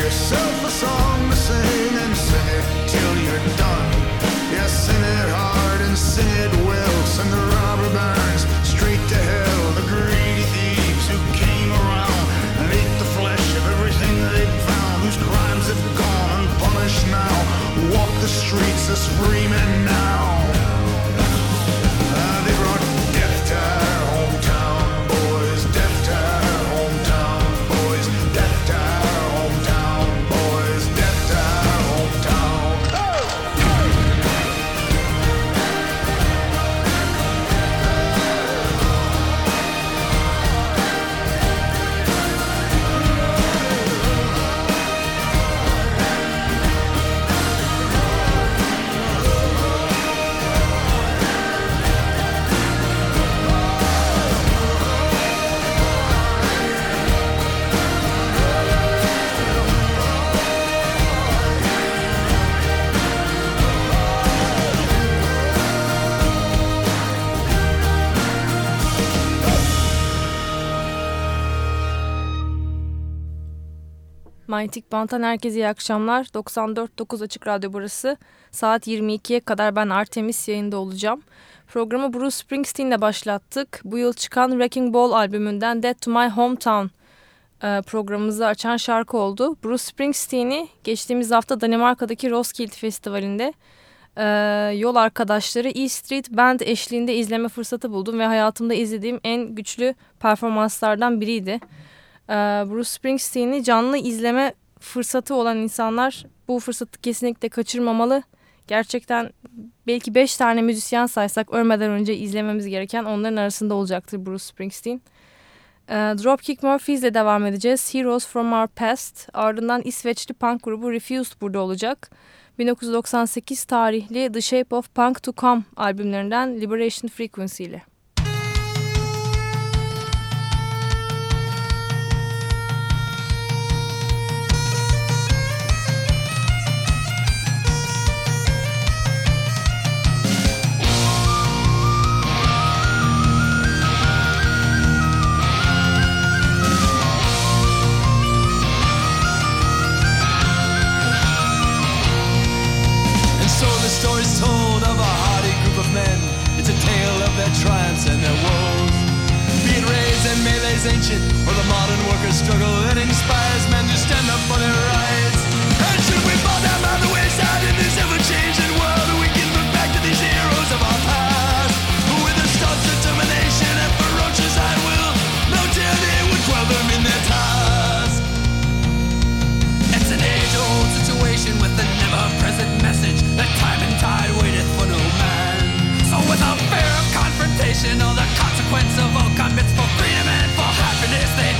yourself a song to sing and sing it till you're done. Yeah, sing it hard and sing it well. Send the robber barons straight to hell. The greedy thieves who came around and ate the flesh of everything they'd found. Whose crimes have gone unpunished now. Walk the streets as free now. Manyetik Bant'tan herkese iyi akşamlar. 94.9 Açık Radyo burası. Saat 22'ye kadar ben Artemis yayında olacağım. Programı Bruce Springsteen'le başlattık. Bu yıl çıkan Wrecking Ball albümünden Dead to My Hometown e, programımızı açan şarkı oldu. Bruce Springsteen'i geçtiğimiz hafta Danimarka'daki Roskilde Festivali'nde e, yol arkadaşları E Street Band eşliğinde izleme fırsatı buldum ve hayatımda izlediğim en güçlü performanslardan biriydi. Ee, Bruce Springsteen'i canlı izleme fırsatı olan insanlar bu fırsatı kesinlikle kaçırmamalı. Gerçekten belki 5 tane müzisyen saysak ölmeden önce izlememiz gereken onların arasında olacaktır Bruce Springsteen. Ee, Dropkick Murphys ile devam edeceğiz. Heroes from Our Past. Ardından İsveçli punk grubu Refused burada olacak. 1998 tarihli The Shape of Punk to Come albümlerinden Liberation Frequency ile. Told of a hardy group of men. It's a tale of their triumphs and their woes. Be it raids and melees ancient, or the modern workers' struggle that inspires men to stand up for confrontation or the consequence of all commits for freedom and for happiness,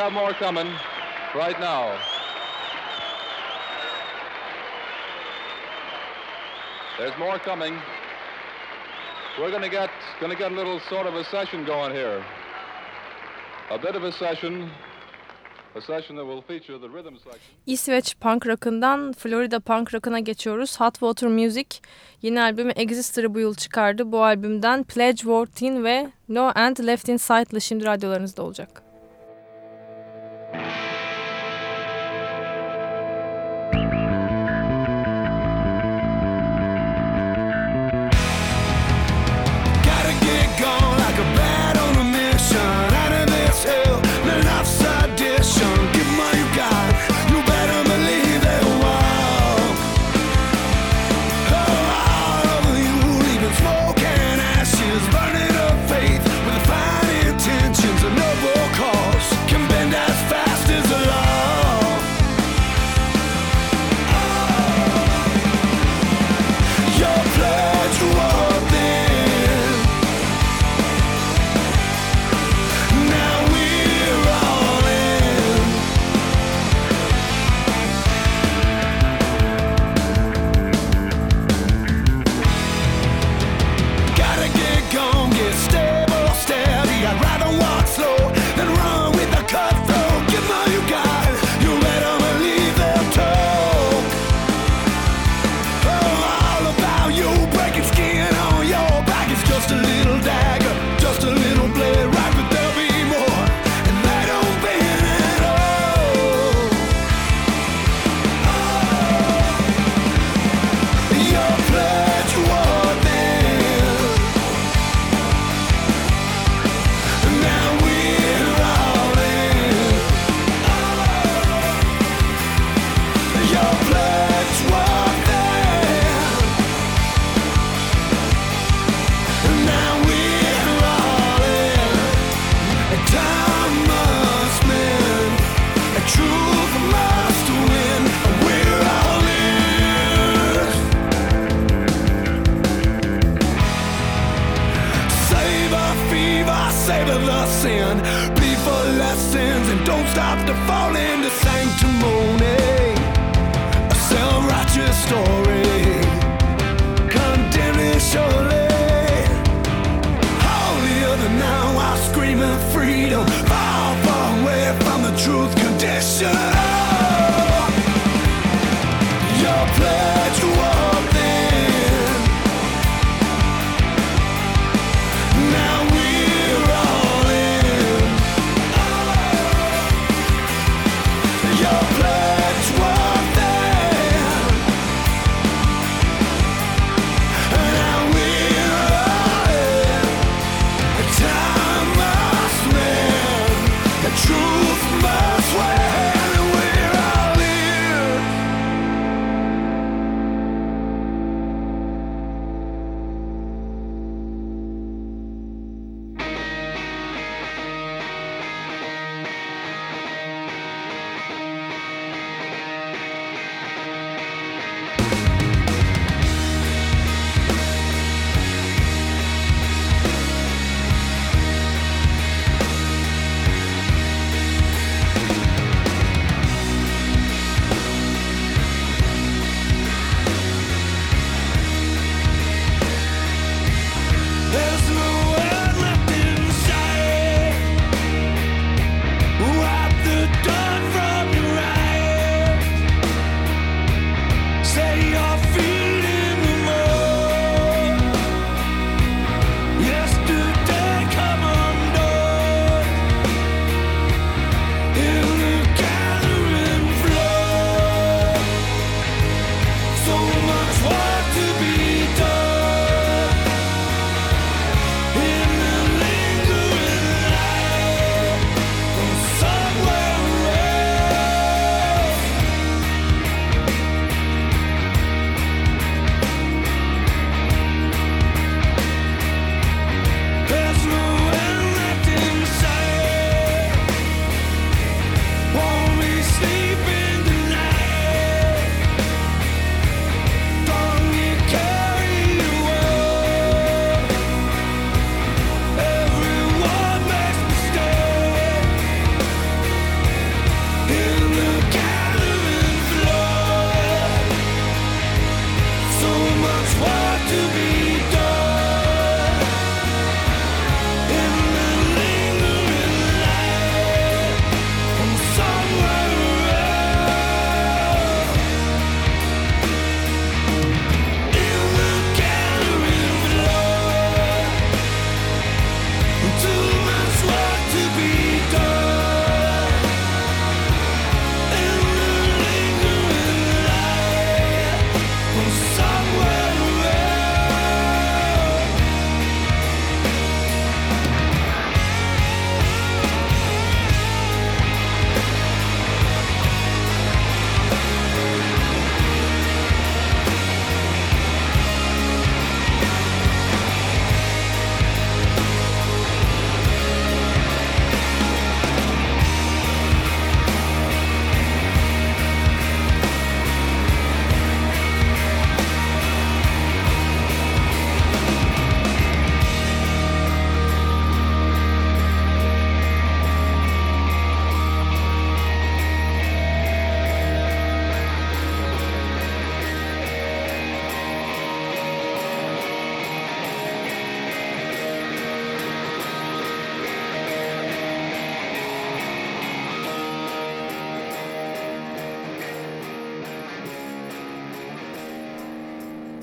got more coming right now. There's more coming. We're going get going get a little sort of a session going here. A bit of a session. İsveç punk rock'ından Florida punk rock'ına geçiyoruz. Hot Water Music yeni albümü Exister'ı bu yıl çıkardı. Bu albümden Pledge War Teen ve No End Left Inside'la şimdi radyolarınızda olacak. Thank you.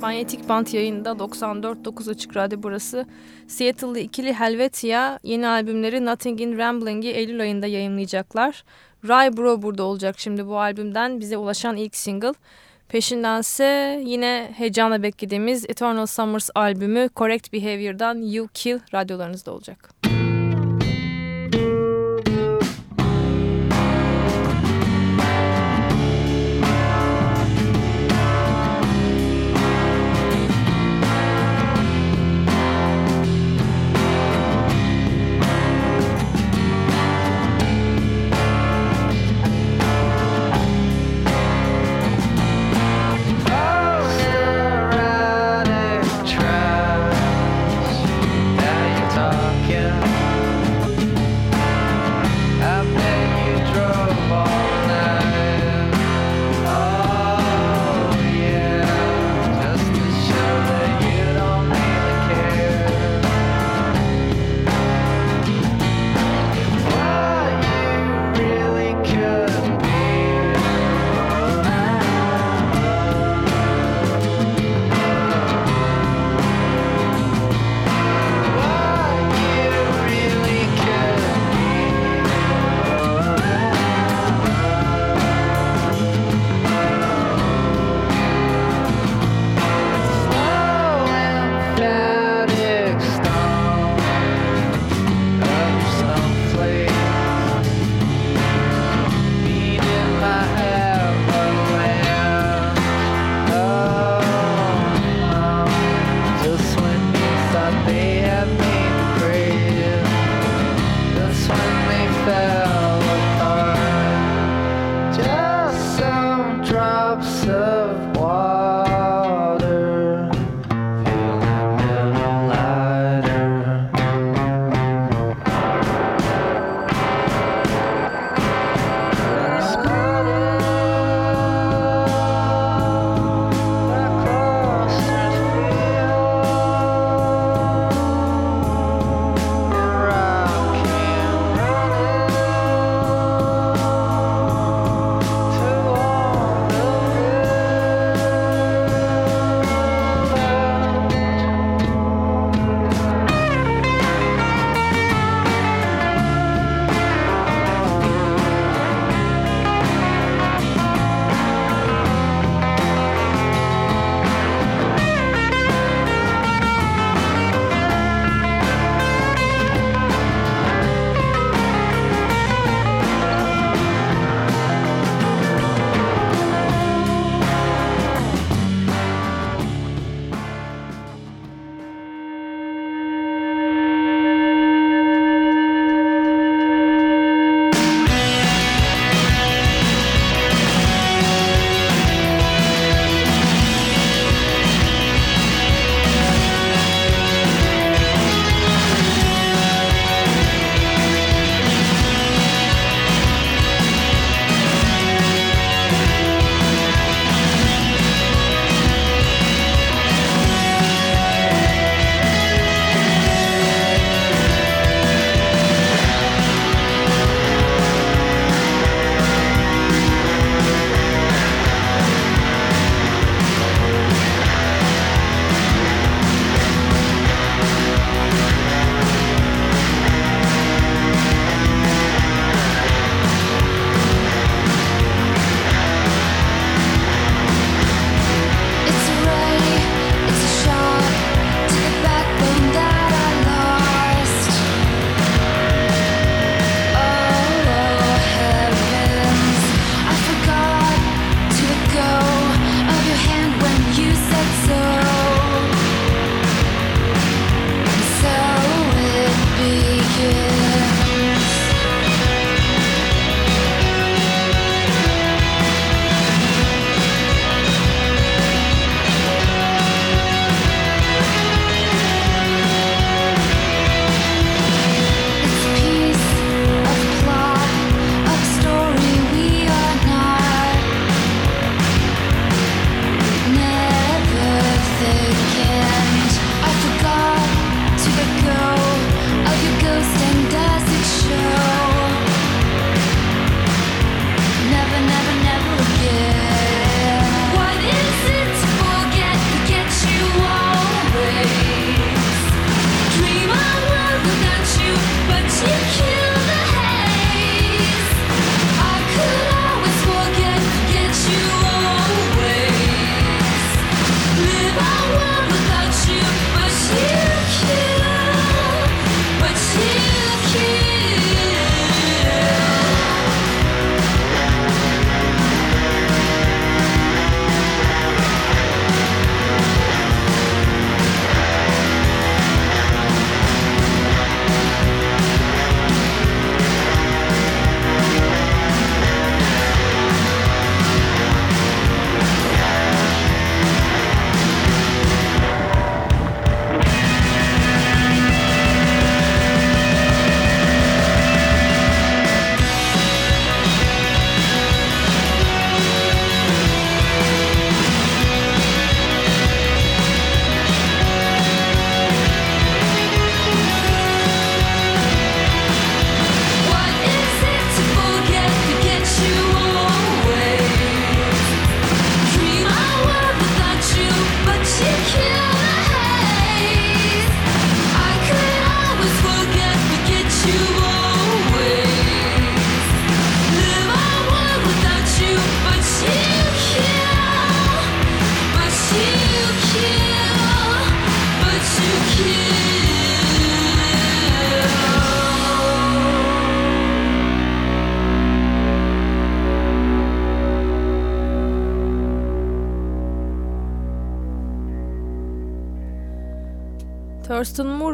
Manyetik Band yayında 94.9 Açık Radyo burası. Seattle'lı ikili Helvetia yeni albümleri Nothing in Rambling'i Eylül ayında yayınlayacaklar. Ray Bro burada olacak şimdi bu albümden bize ulaşan ilk single. Peşindense yine heyecanla beklediğimiz Eternal Summers albümü Correct Behavior'dan You Kill radyolarınızda olacak.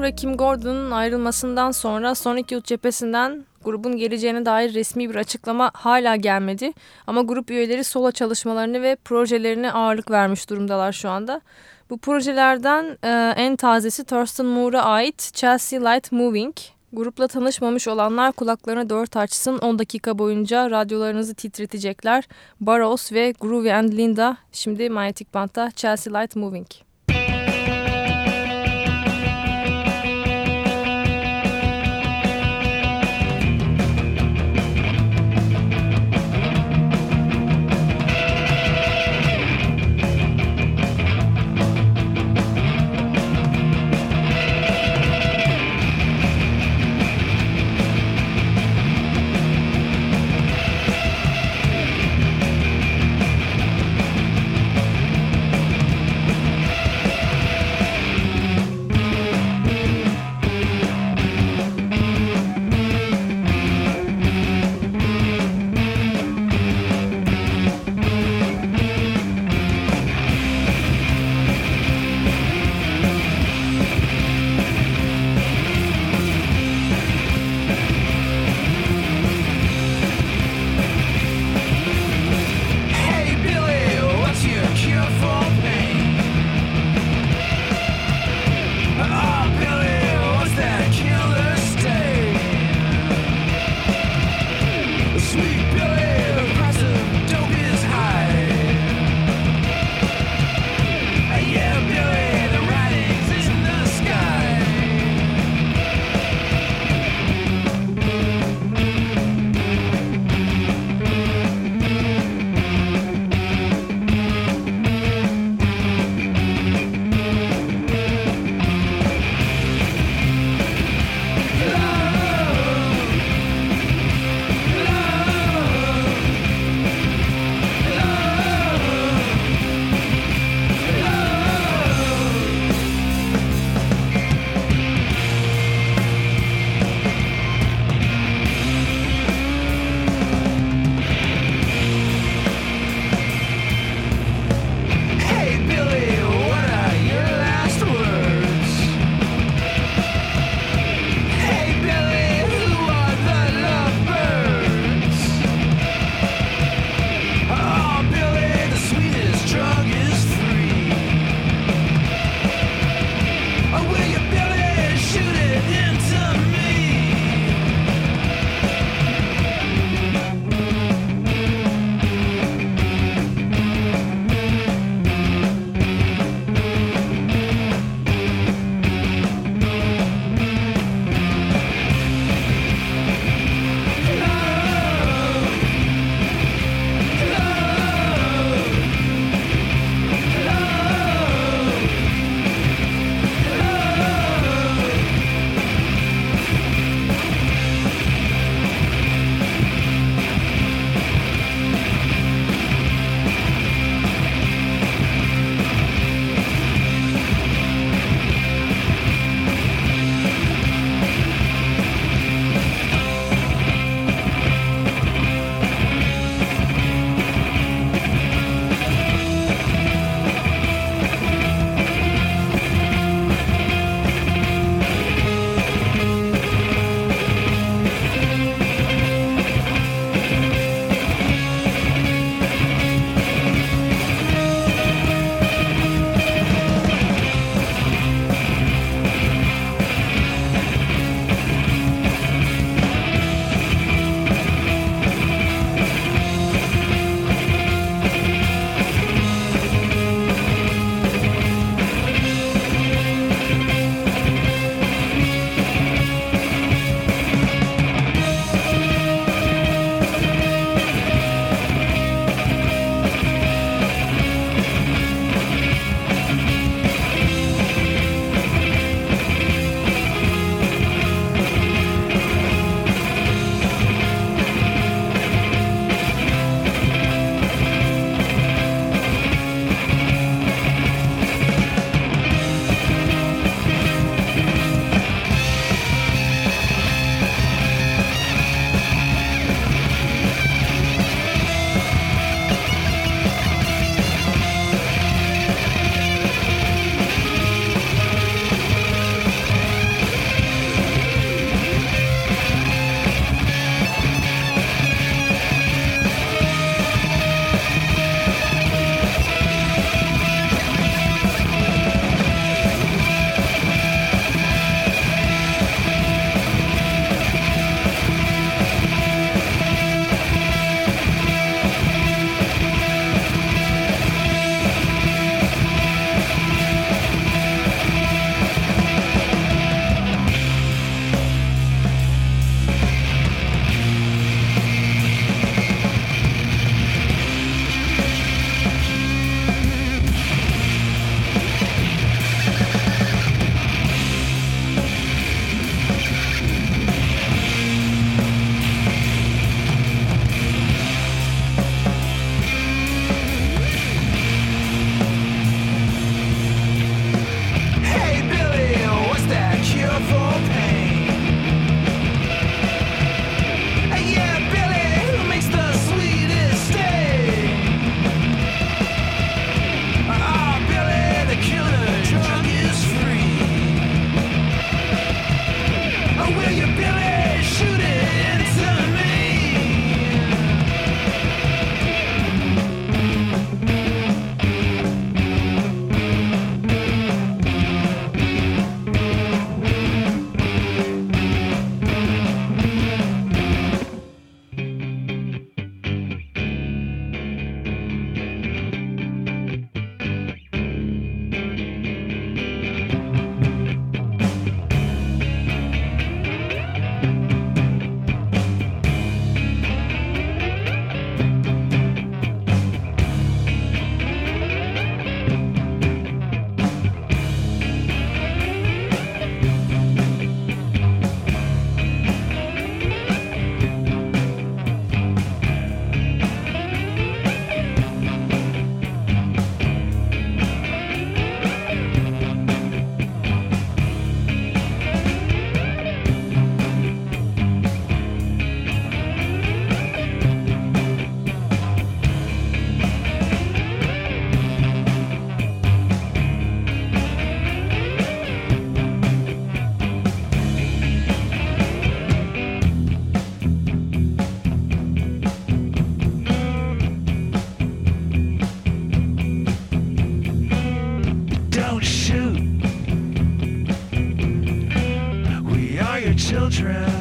Ve Kim Gordon'un ayrılmasından sonra Sonic Youth cephesinden grubun geleceğine dair resmi bir açıklama hala gelmedi. Ama grup üyeleri solo çalışmalarını ve projelerine ağırlık vermiş durumdalar şu anda. Bu projelerden e, en tazesi Thurston Moore'a ait Chelsea Light Moving. Grupla tanışmamış olanlar kulaklarına dört açsın 10 dakika boyunca radyolarınızı titretecekler. Barrows ve Groovy and Linda şimdi Manyetic Band'da Chelsea Light Moving. children.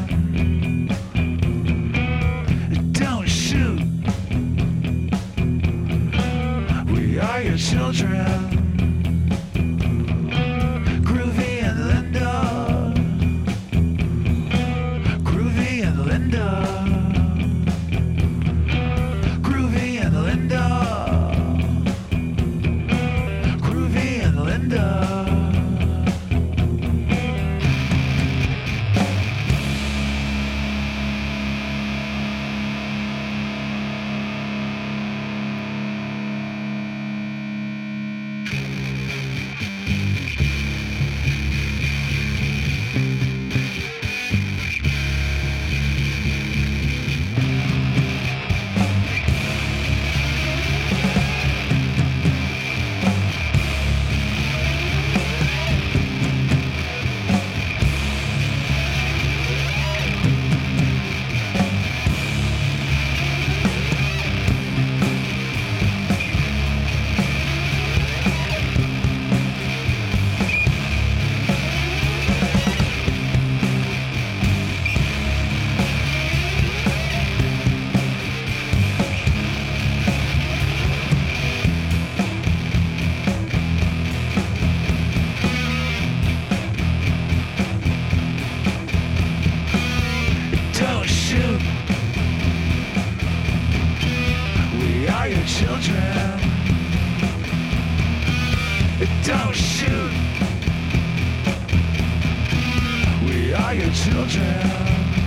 your children.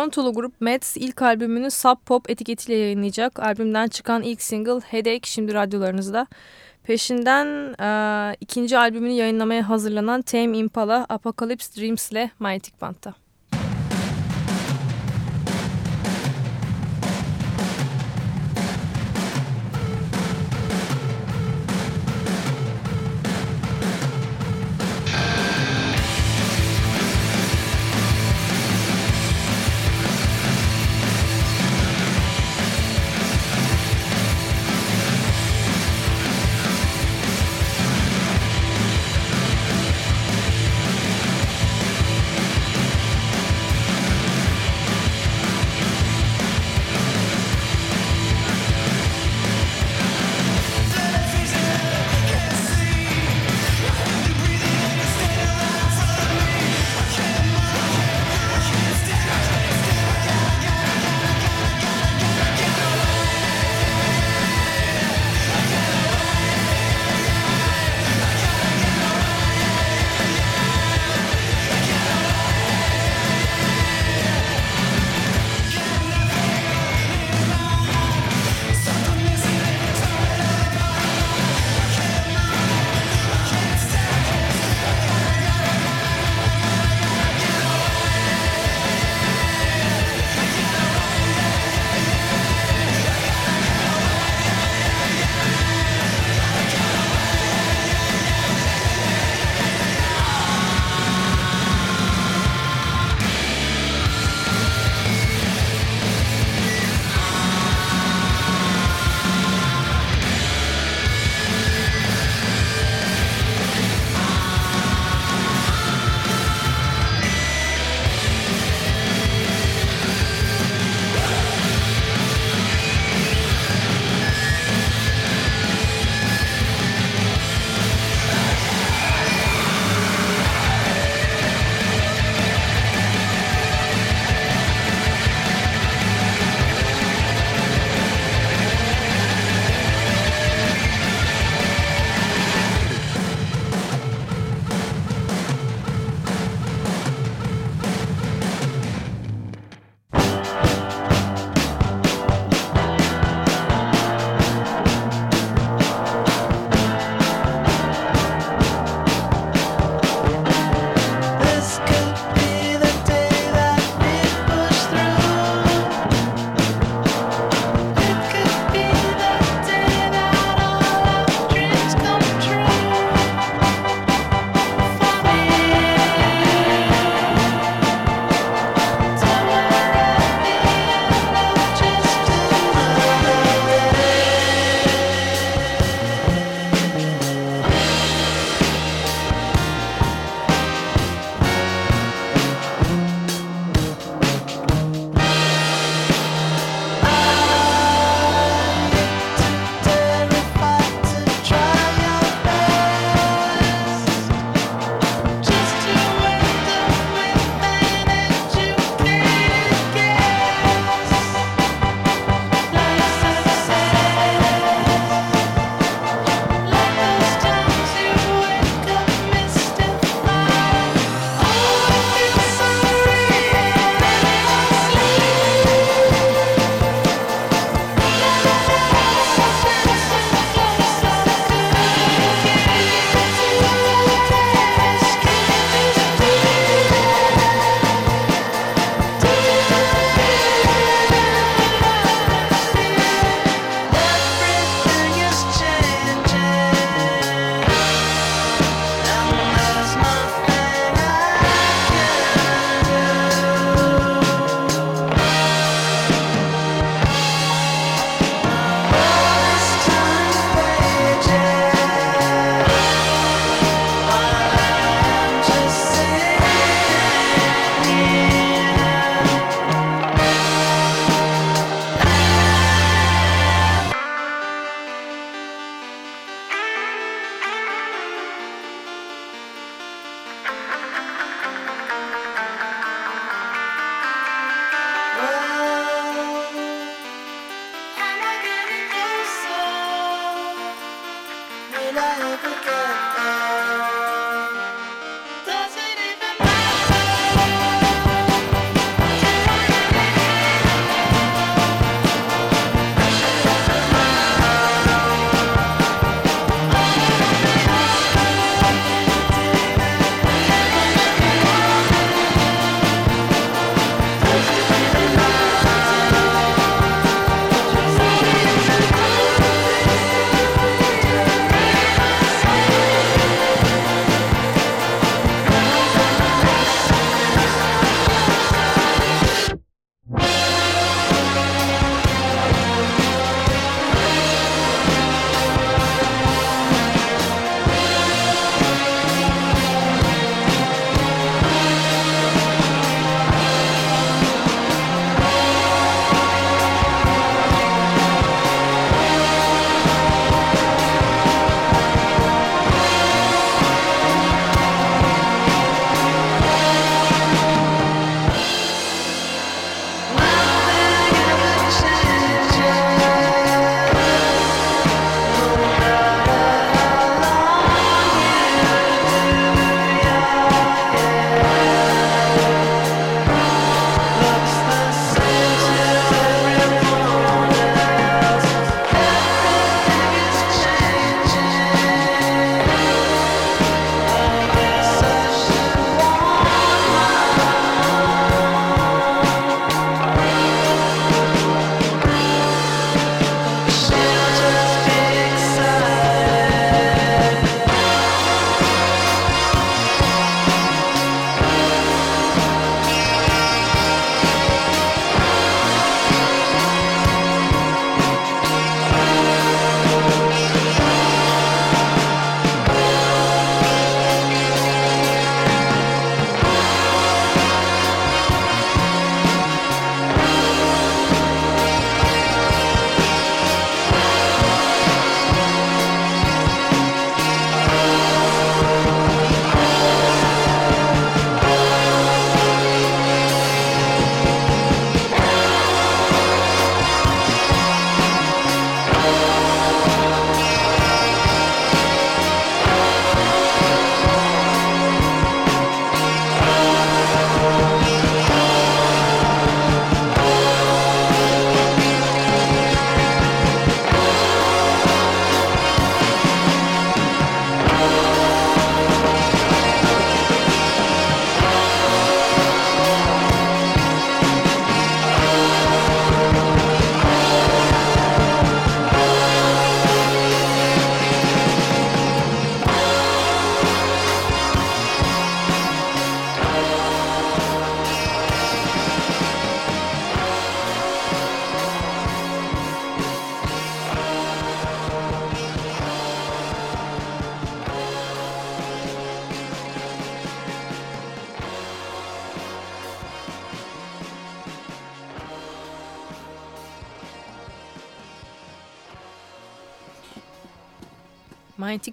Torontolu grup Mets ilk albümünü Sub Pop etiketiyle yayınlayacak. Albümden çıkan ilk single Headache şimdi radyolarınızda. Peşinden e, ikinci albümünü yayınlamaya hazırlanan Tame Impala Apocalypse Dreams ile Mighty Band'da.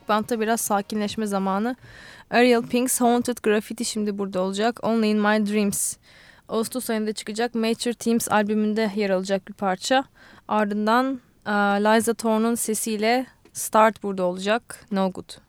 Manyetik Band'da biraz sakinleşme zamanı. Ariel Pink's Haunted Graffiti şimdi burada olacak. Only in My Dreams. Ağustos ayında çıkacak Mature Teams albümünde yer alacak bir parça. Ardından uh, Liza Thorne'un sesiyle Start burada olacak. No Good.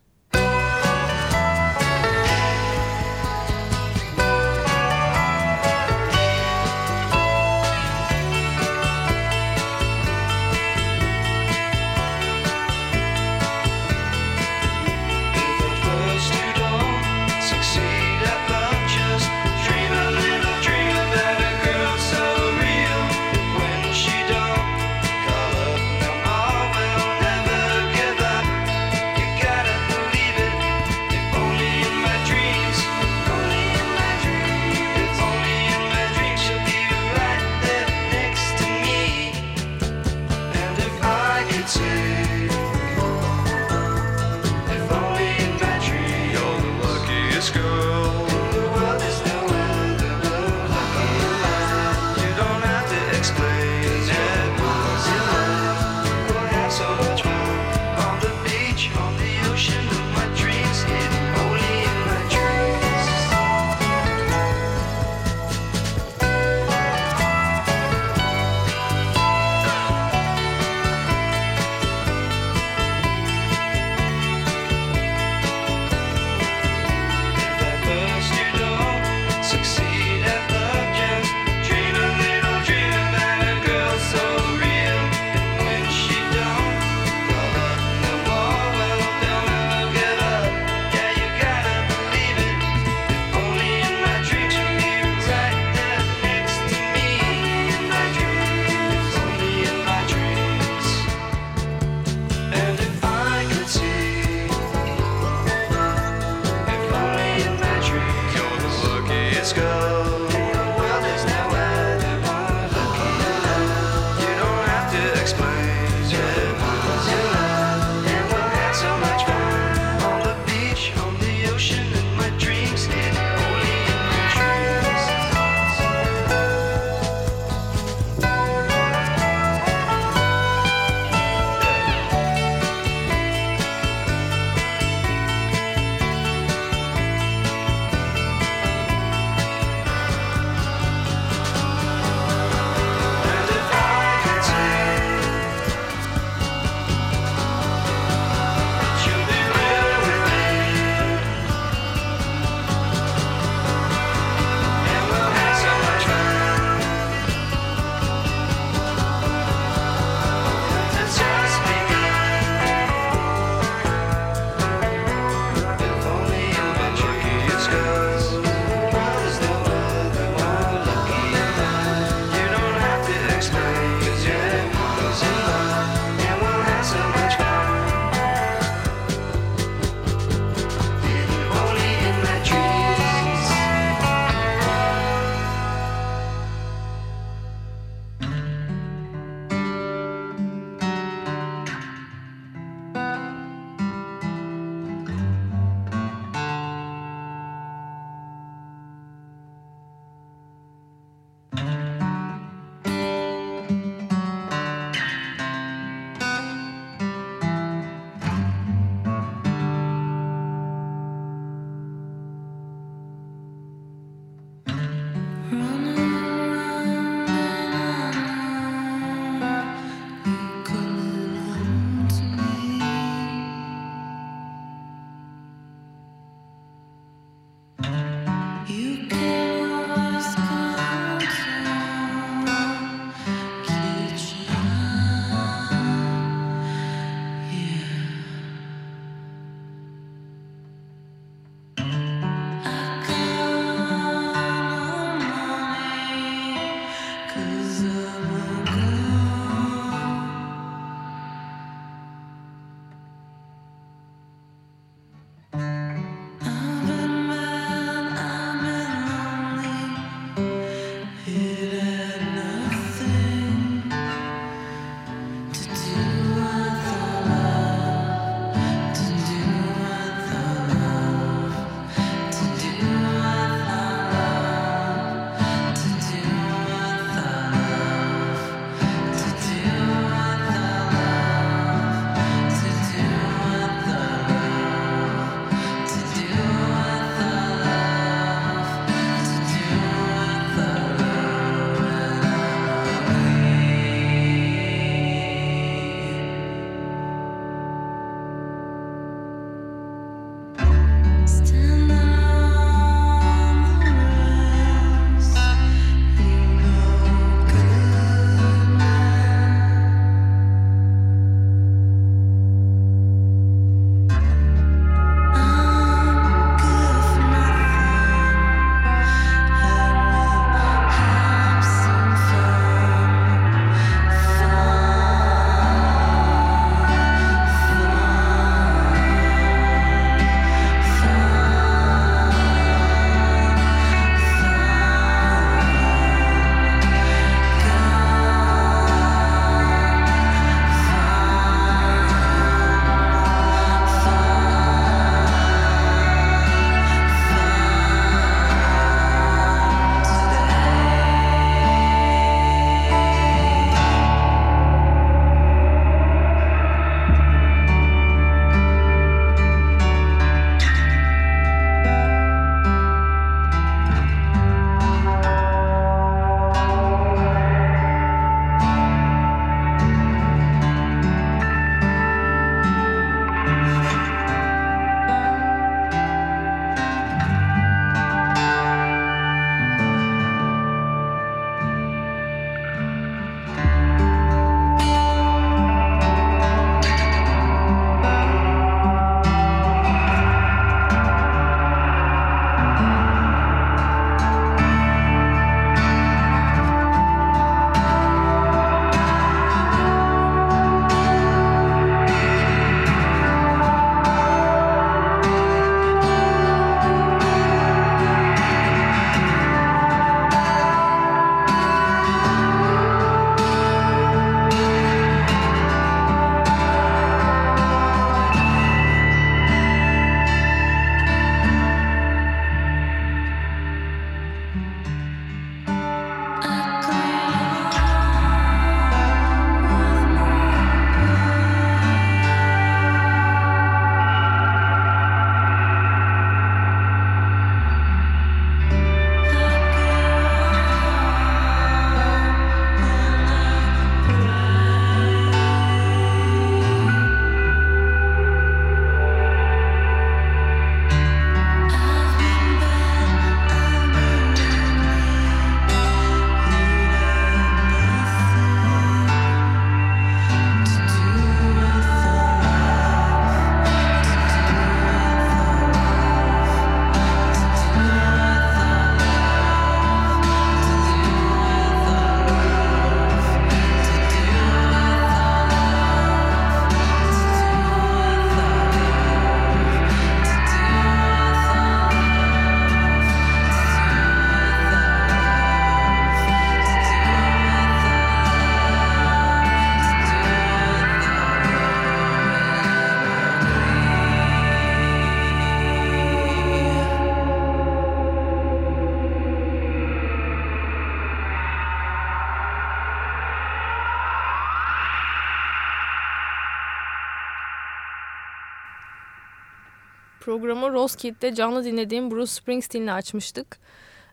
Programı Roskilde'de canlı dinlediğim Bruce Springsteen'le açmıştık.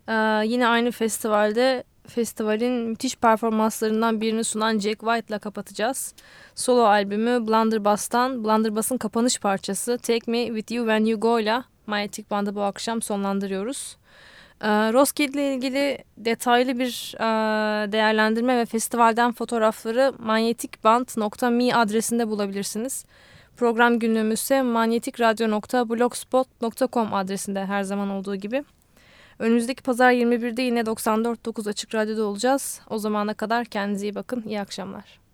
Ee, yine aynı festivalde festivalin müthiş performanslarından birini sunan Jack White'la kapatacağız. Solo albümü Blunderbuss'tan Blunderbuss'ın kapanış parçası Take Me With You When You Go ile Manyetic Band'ı bu akşam sonlandırıyoruz. Ee, Roskilde ile ilgili detaylı bir e, değerlendirme ve festivalden fotoğrafları manyetikband.me adresinde bulabilirsiniz. Program günlüğümüz ise manyetikradyo.blogspot.com adresinde her zaman olduğu gibi. Önümüzdeki pazar 21'de yine 94.9 Açık Radyo'da olacağız. O zamana kadar kendinize iyi bakın. İyi akşamlar.